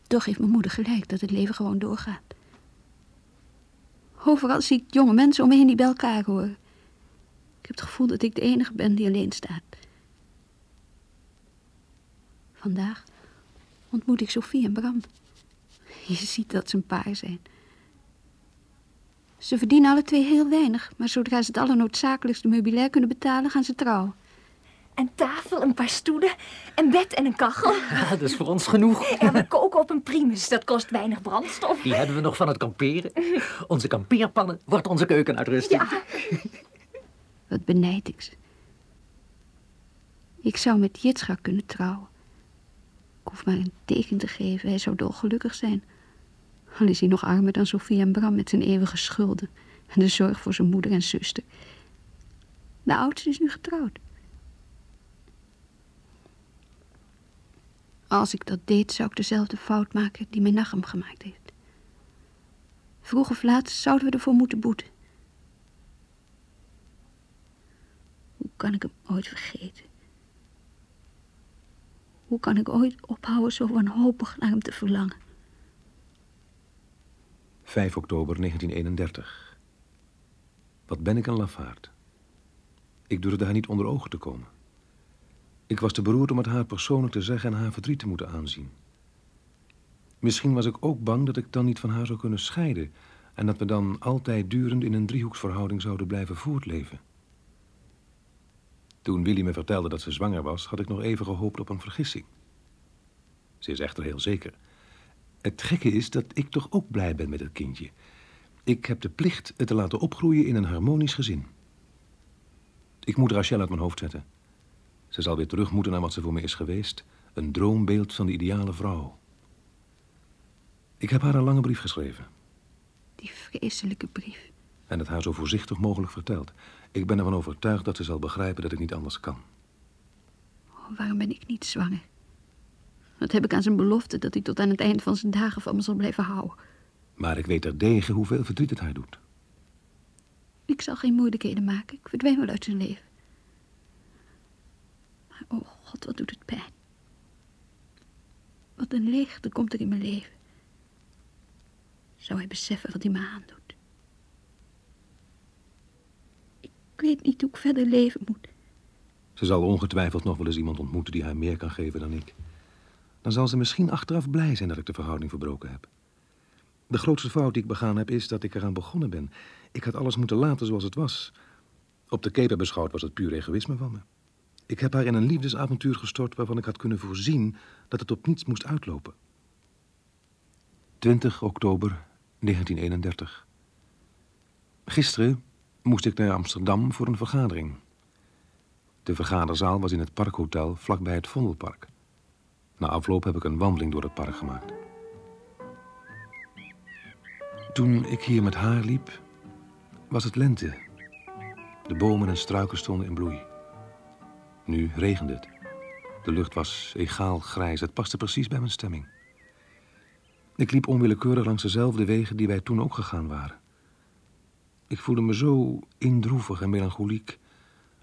Toch heeft mijn moeder gelijk dat het leven gewoon doorgaat. Overal zie ik jonge mensen om me heen die bij elkaar horen. Ik heb het gevoel dat ik de enige ben die alleen staat. Vandaag ontmoet ik Sophie en Bram. Je ziet dat ze een paar zijn. Ze verdienen alle twee heel weinig, maar zodra ze het allernoodzakelijkste meubilair kunnen betalen, gaan ze trouwen. En tafel, een paar stoelen, een bed en een kachel. Ja, dat is voor ons genoeg. En we koken op een primus, dat kost weinig brandstof. Die hebben we nog van het kamperen. Onze kampeerpannen wordt onze keukenuitrusting. Ja. Wat benijd ik ze. Ik zou met Jitscha kunnen trouwen. Ik hoef maar een teken te geven, hij zou dolgelukkig zijn. Al is hij nog armer dan Sofie en Bram met zijn eeuwige schulden. En de zorg voor zijn moeder en zuster. De oudste is nu getrouwd. Als ik dat deed, zou ik dezelfde fout maken die mijn Nachem gemaakt heeft. Vroeg of laat zouden we ervoor moeten boeten. Hoe kan ik hem ooit vergeten? Hoe kan ik ooit ophouden zo wanhopig naar hem te verlangen? 5 oktober 1931. Wat ben ik een lafaard. Ik durfde haar niet onder ogen te komen. Ik was te beroerd om het haar persoonlijk te zeggen en haar verdriet te moeten aanzien. Misschien was ik ook bang dat ik dan niet van haar zou kunnen scheiden... en dat we dan altijd durend in een driehoeksverhouding zouden blijven voortleven. Toen Willy me vertelde dat ze zwanger was... had ik nog even gehoopt op een vergissing. Ze is echter heel zeker. Het gekke is dat ik toch ook blij ben met het kindje. Ik heb de plicht het te laten opgroeien in een harmonisch gezin. Ik moet Rachel uit mijn hoofd zetten. Ze zal weer terug moeten naar wat ze voor me is geweest. Een droombeeld van de ideale vrouw. Ik heb haar een lange brief geschreven. Die vreselijke brief. En het haar zo voorzichtig mogelijk verteld. Ik ben ervan overtuigd dat ze zal begrijpen dat ik niet anders kan. Oh, waarom ben ik niet zwanger? Wat heb ik aan zijn belofte dat hij tot aan het eind van zijn dagen van me zal blijven houden? Maar ik weet terdege hoeveel verdriet het haar doet. Ik zal geen moeilijkheden maken. Ik verdwijn wel uit zijn leven. Maar oh god, wat doet het pijn. Wat een leegte komt er in mijn leven. Zou hij beseffen wat hij me aandoet? Ik weet niet hoe ik verder leven moet. Ze zal ongetwijfeld nog wel eens iemand ontmoeten die haar meer kan geven dan ik. Dan zal ze misschien achteraf blij zijn dat ik de verhouding verbroken heb. De grootste fout die ik begaan heb is dat ik eraan begonnen ben. Ik had alles moeten laten zoals het was. Op de keper beschouwd was het puur egoïsme van me. Ik heb haar in een liefdesavontuur gestort waarvan ik had kunnen voorzien dat het op niets moest uitlopen. 20 oktober 1931. Gisteren moest ik naar Amsterdam voor een vergadering. De vergaderzaal was in het Parkhotel vlakbij het Vondelpark. Na afloop heb ik een wandeling door het park gemaakt. Toen ik hier met haar liep, was het lente. De bomen en struiken stonden in bloei. Nu regende het. De lucht was egaal grijs. Het paste precies bij mijn stemming. Ik liep onwillekeurig langs dezelfde wegen die wij toen ook gegaan waren. Ik voelde me zo indroevig en melancholiek,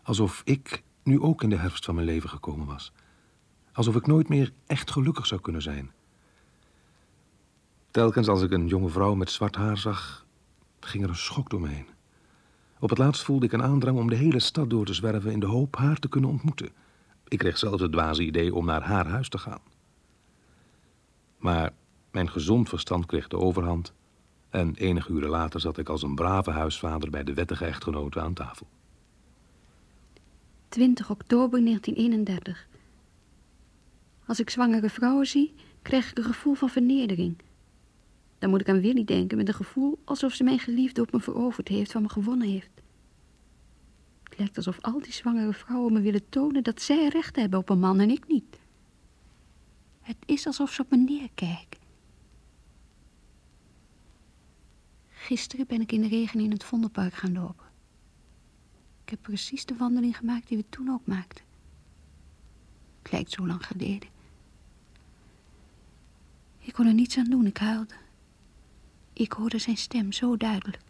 alsof ik nu ook in de herfst van mijn leven gekomen was. Alsof ik nooit meer echt gelukkig zou kunnen zijn. Telkens als ik een jonge vrouw met zwart haar zag, ging er een schok door me heen. Op het laatst voelde ik een aandrang om de hele stad door te zwerven in de hoop haar te kunnen ontmoeten. Ik kreeg zelfs het dwaze idee om naar haar huis te gaan. Maar mijn gezond verstand kreeg de overhand en enige uren later zat ik als een brave huisvader bij de wettige echtgenote aan tafel. 20 oktober 1931. Als ik zwangere vrouwen zie, krijg ik een gevoel van vernedering. Dan moet ik aan Willy denken met een gevoel alsof ze mijn geliefde op me veroverd heeft, van me gewonnen heeft. Het lijkt alsof al die zwangere vrouwen me willen tonen dat zij recht hebben op een man en ik niet. Het is alsof ze op me neerkijken. Gisteren ben ik in de regen in het Vondelpark gaan lopen. Ik heb precies de wandeling gemaakt die we toen ook maakten. Het lijkt zo lang geleden. Ik kon er niets aan doen, ik huilde. Ik hoorde zijn stem zo duidelijk.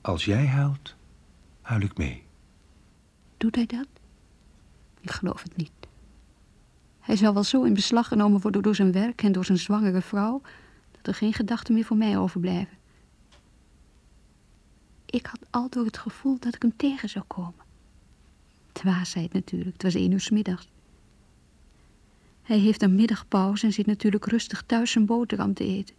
Als jij huilt, huil ik mee. Doet hij dat? Ik geloof het niet. Hij zal wel zo in beslag genomen worden door zijn werk en door zijn zwangere vrouw... dat er geen gedachten meer voor mij overblijven. Ik had altijd het gevoel dat ik hem tegen zou komen. Dwaasheid natuurlijk, het was één uur s middags. Hij heeft een middagpauze en zit natuurlijk rustig thuis zijn boterham te eten.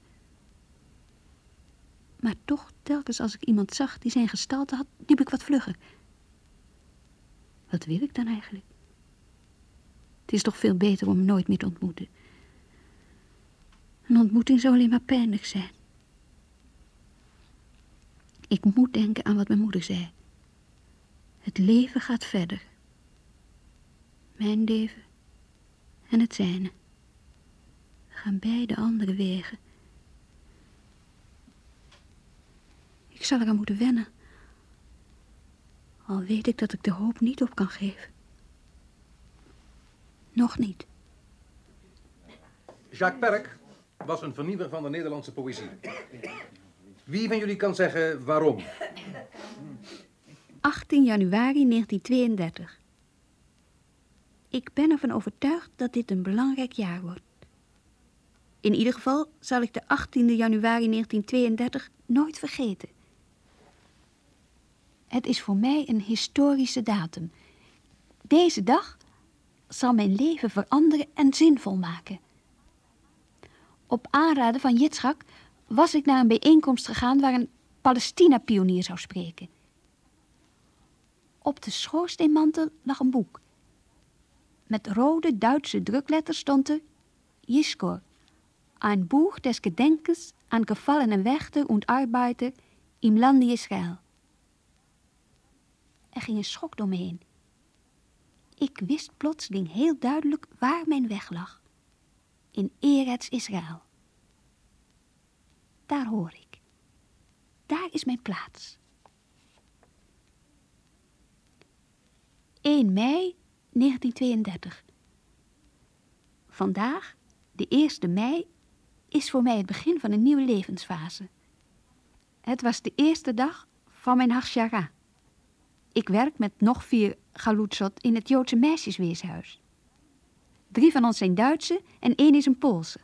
Maar toch, telkens als ik iemand zag die zijn gestalte had, liep ik wat vlugger. Wat wil ik dan eigenlijk? Het is toch veel beter om hem nooit meer te ontmoeten. Een ontmoeting zou alleen maar pijnlijk zijn. Ik moet denken aan wat mijn moeder zei. Het leven gaat verder. Mijn leven en het zijne gaan beide andere wegen. Ik zal eraan moeten wennen. Al weet ik dat ik de hoop niet op kan geven. Nog niet. Jacques Perk was een vernieuwer van de Nederlandse poëzie. Wie van jullie kan zeggen waarom? 18 januari 1932. Ik ben ervan overtuigd dat dit een belangrijk jaar wordt. In ieder geval zal ik de 18 januari 1932 nooit vergeten. Het is voor mij een historische datum. Deze dag zal mijn leven veranderen en zinvol maken. Op aanraden van Jitschak was ik naar een bijeenkomst gegaan waar een Palestina-pionier zou spreken. Op de schoorsteenmantel lag een boek. Met rode Duitse drukletters stond er Jiskor, een Buch des Gedenkens aan gefallene Wächter und Arbeiter im Lande Israël. Er ging een schok door me heen. Ik wist plotseling heel duidelijk waar mijn weg lag. In Eretz Israël. Daar hoor ik. Daar is mijn plaats. 1 mei 1932. Vandaag, de 1 mei, is voor mij het begin van een nieuwe levensfase. Het was de eerste dag van mijn Hachshara. Ik werk met nog vier galutsot in het Joodse meisjesweeshuis. Drie van ons zijn Duitse en één is een Poolse.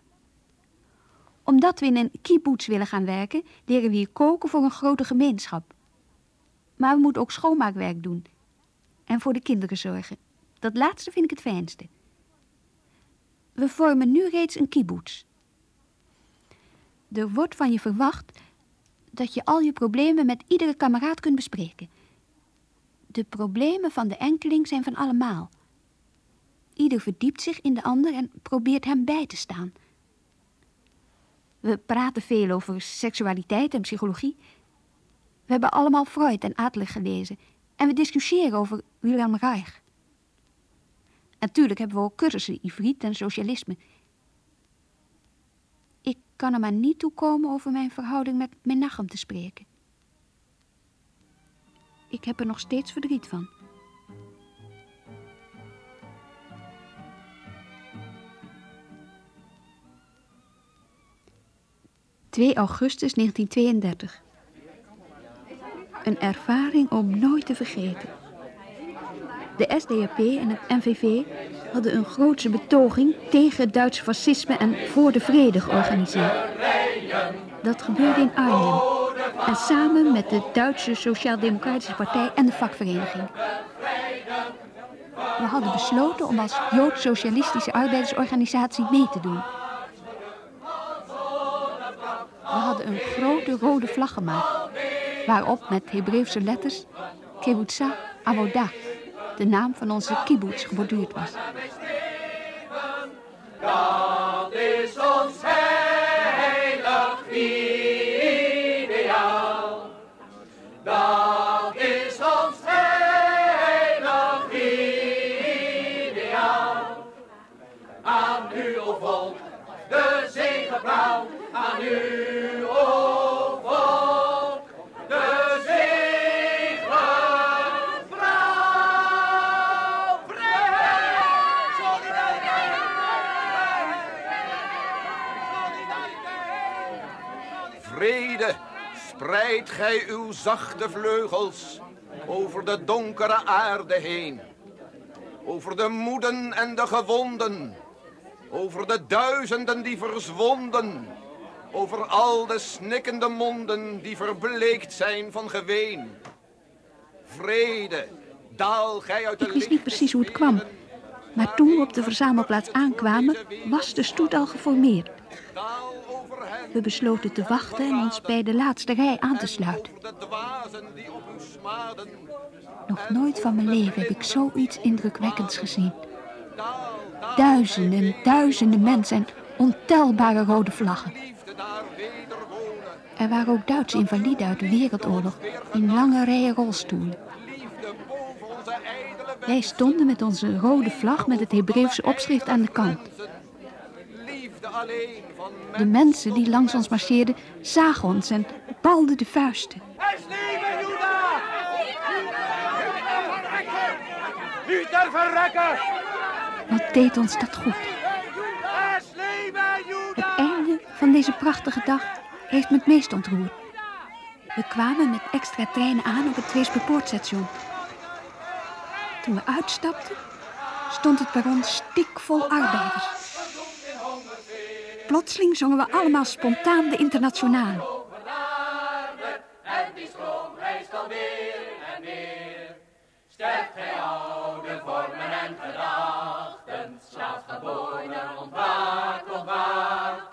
Omdat we in een kibbutz willen gaan werken, leren we hier koken voor een grote gemeenschap. Maar we moeten ook schoonmaakwerk doen en voor de kinderen zorgen. Dat laatste vind ik het fijnste. We vormen nu reeds een kibbutz. Er wordt van je verwacht dat je al je problemen met iedere kameraad kunt bespreken. De problemen van de enkeling zijn van allemaal. Ieder verdiept zich in de ander en probeert hem bij te staan. We praten veel over seksualiteit en psychologie. We hebben allemaal Freud en Adler gelezen en we discussiëren over Wilhelm Reich. Natuurlijk hebben we ook cursussen Ivriet en socialisme. Ik kan er maar niet toe komen over mijn verhouding met Menachem te spreken. Ik heb er nog steeds verdriet van. ...2 augustus 1932. Een ervaring om nooit te vergeten. De SDAP en het NVV hadden een grootse betoging tegen het Duitse fascisme en voor de vrede georganiseerd. Dat gebeurde in Arnhem en samen met de Duitse Sociaal-Democratische Partij en de vakvereniging. We hadden besloten om als Joods-Socialistische Arbeidersorganisatie mee te doen. We hadden een grote rode vlag gemaakt, waarop met Hebreeuwse letters Kibbutza Avodah, de naam van onze kibbutz, geborduurd was. Spreid gij uw zachte vleugels over de donkere aarde heen. Over de moeden en de gewonden. Over de duizenden die verzwonden. Over al de snikkende monden die verbleekt zijn van geween. Vrede, daal gij uit de Ik wist niet precies hoe het kwam. Maar toen we op de verzamelplaats aankwamen, was de stoet al geformeerd. We besloten te wachten en ons bij de laatste rij aan te sluiten. Nog nooit van mijn leven heb ik zoiets indrukwekkends gezien. Duizenden en duizenden mensen en ontelbare rode vlaggen. Er waren ook Duitse invaliden uit de Wereldoorlog in lange rijen rolstoelen. Wij stonden met onze rode vlag met het Hebreeuwse opschrift aan de kant. De mensen die langs ons marcheerden zagen ons en balden de vuisten. Nu ter verrekken! Wat deed ons dat goed. Het einde van deze prachtige dag heeft me het meest ontroerd. We kwamen met extra treinen aan op het Tweespeerpoortstation. Toen we uitstapten, stond het perron stikvol arbeiders. Plotseling zongen we allemaal spontaan de internationale. En die stroom rijst alweer en weer. Sterk gij oude vormen en gedachten. Slaapt geboren, ontwaakt, ontwaakt.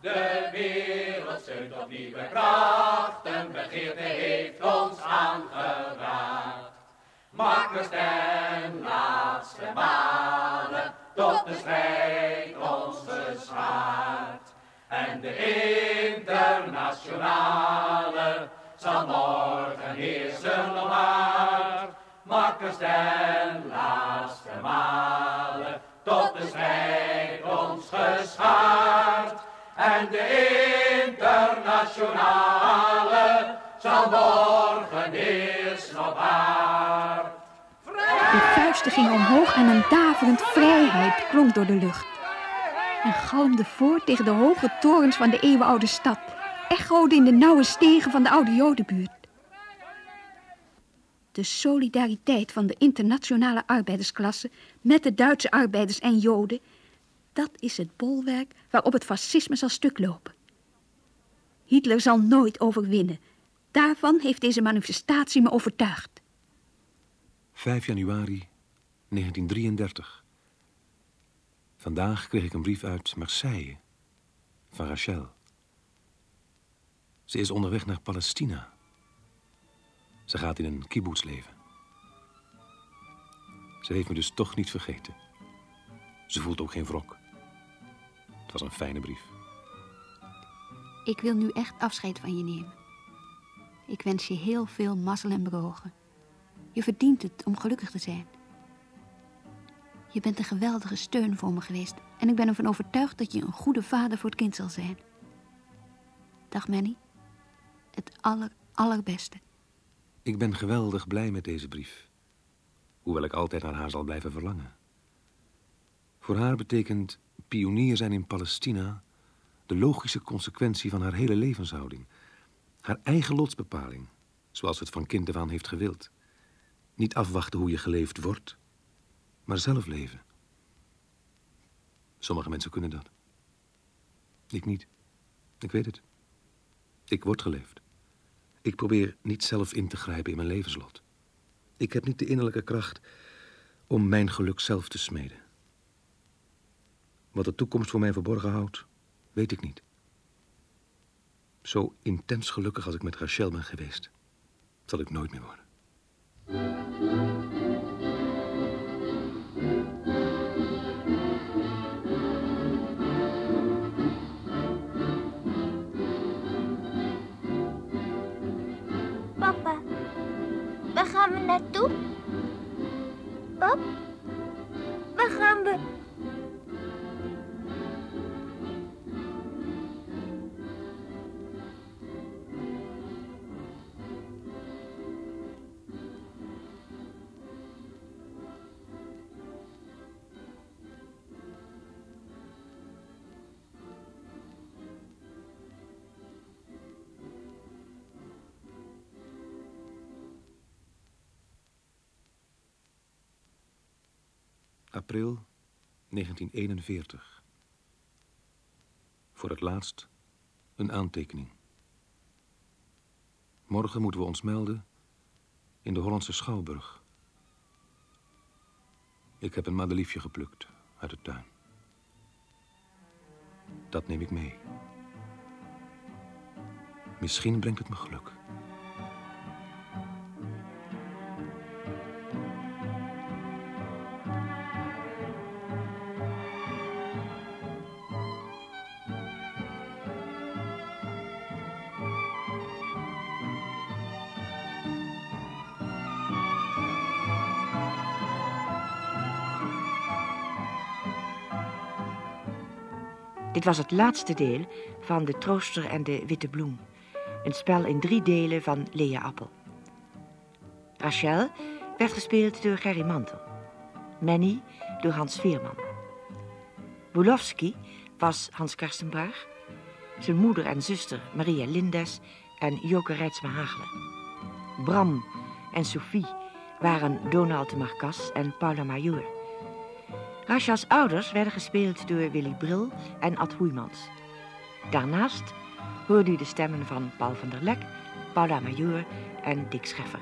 De wereld zeunt op nieuwe krachten. Begeerte heeft ons aangeraakt. Makkers ten laatste malen. Tot de strijd ons geschaard. En de internationale zal morgen heersen om haar. Makkers ten laatste malen, tot de strijd ons geschaard. En de internationale zal morgen heersen op vuisten gingen omhoog en een daverend vrijheid klonk door de lucht. En galmde voort tegen de hoge torens van de eeuwenoude stad. Echode in de nauwe stegen van de oude Jodenbuurt. De solidariteit van de internationale arbeidersklasse met de Duitse arbeiders en Joden, dat is het bolwerk waarop het fascisme zal stuklopen. Hitler zal nooit overwinnen. Daarvan heeft deze manifestatie me overtuigd. 5 januari 1933. Vandaag kreeg ik een brief uit Marseille, van Rachel. Ze is onderweg naar Palestina. Ze gaat in een kibbutz leven. Ze heeft me dus toch niet vergeten. Ze voelt ook geen wrok. Het was een fijne brief. Ik wil nu echt afscheid van je nemen. Ik wens je heel veel mazzel en berogen. Je verdient het om gelukkig te zijn. Je bent een geweldige steun voor me geweest. En ik ben ervan overtuigd dat je een goede vader voor het kind zal zijn. Dag Manny. Het aller, allerbeste. Ik ben geweldig blij met deze brief. Hoewel ik altijd naar haar zal blijven verlangen. Voor haar betekent pionier zijn in Palestina... de logische consequentie van haar hele levenshouding. Haar eigen lotsbepaling, zoals het van kind af aan heeft gewild. Niet afwachten hoe je geleefd wordt, maar zelf leven. Sommige mensen kunnen dat. Ik niet. Ik weet het. Ik word geleefd. Ik probeer niet zelf in te grijpen in mijn levenslot. Ik heb niet de innerlijke kracht om mijn geluk zelf te smeden. Wat de toekomst voor mij verborgen houdt, weet ik niet. Zo intens gelukkig als ik met Rachel ben geweest, zal ik nooit meer worden. Naartoe? Pap, waar gaan we? April 1941. Voor het laatst een aantekening. Morgen moeten we ons melden in de Hollandse Schouwburg. Ik heb een madeliefje geplukt uit de tuin. Dat neem ik mee. Misschien brengt het me geluk. Dit was het laatste deel van De Trooster en de Witte Bloem. Een spel in drie delen van Lea Appel. Rachel werd gespeeld door Gerry Mantel. Manny door Hans Veerman. Wolowski was Hans Karstenbraag. Zijn moeder en zuster Maria Lindes en Joke Rijtsma Hagelen. Bram en Sophie waren Donald de Marcas en Paula Major. Rachels ouders werden gespeeld door Willy Bril en Ad Hoeimans. Daarnaast hoorde u de stemmen van Paul van der Lek, Paula Major en Dick Scheffer.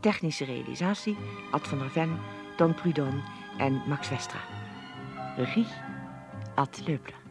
Technische realisatie Ad van der Ven, Don Prudon en Max Westra. Regie Ad Leupler.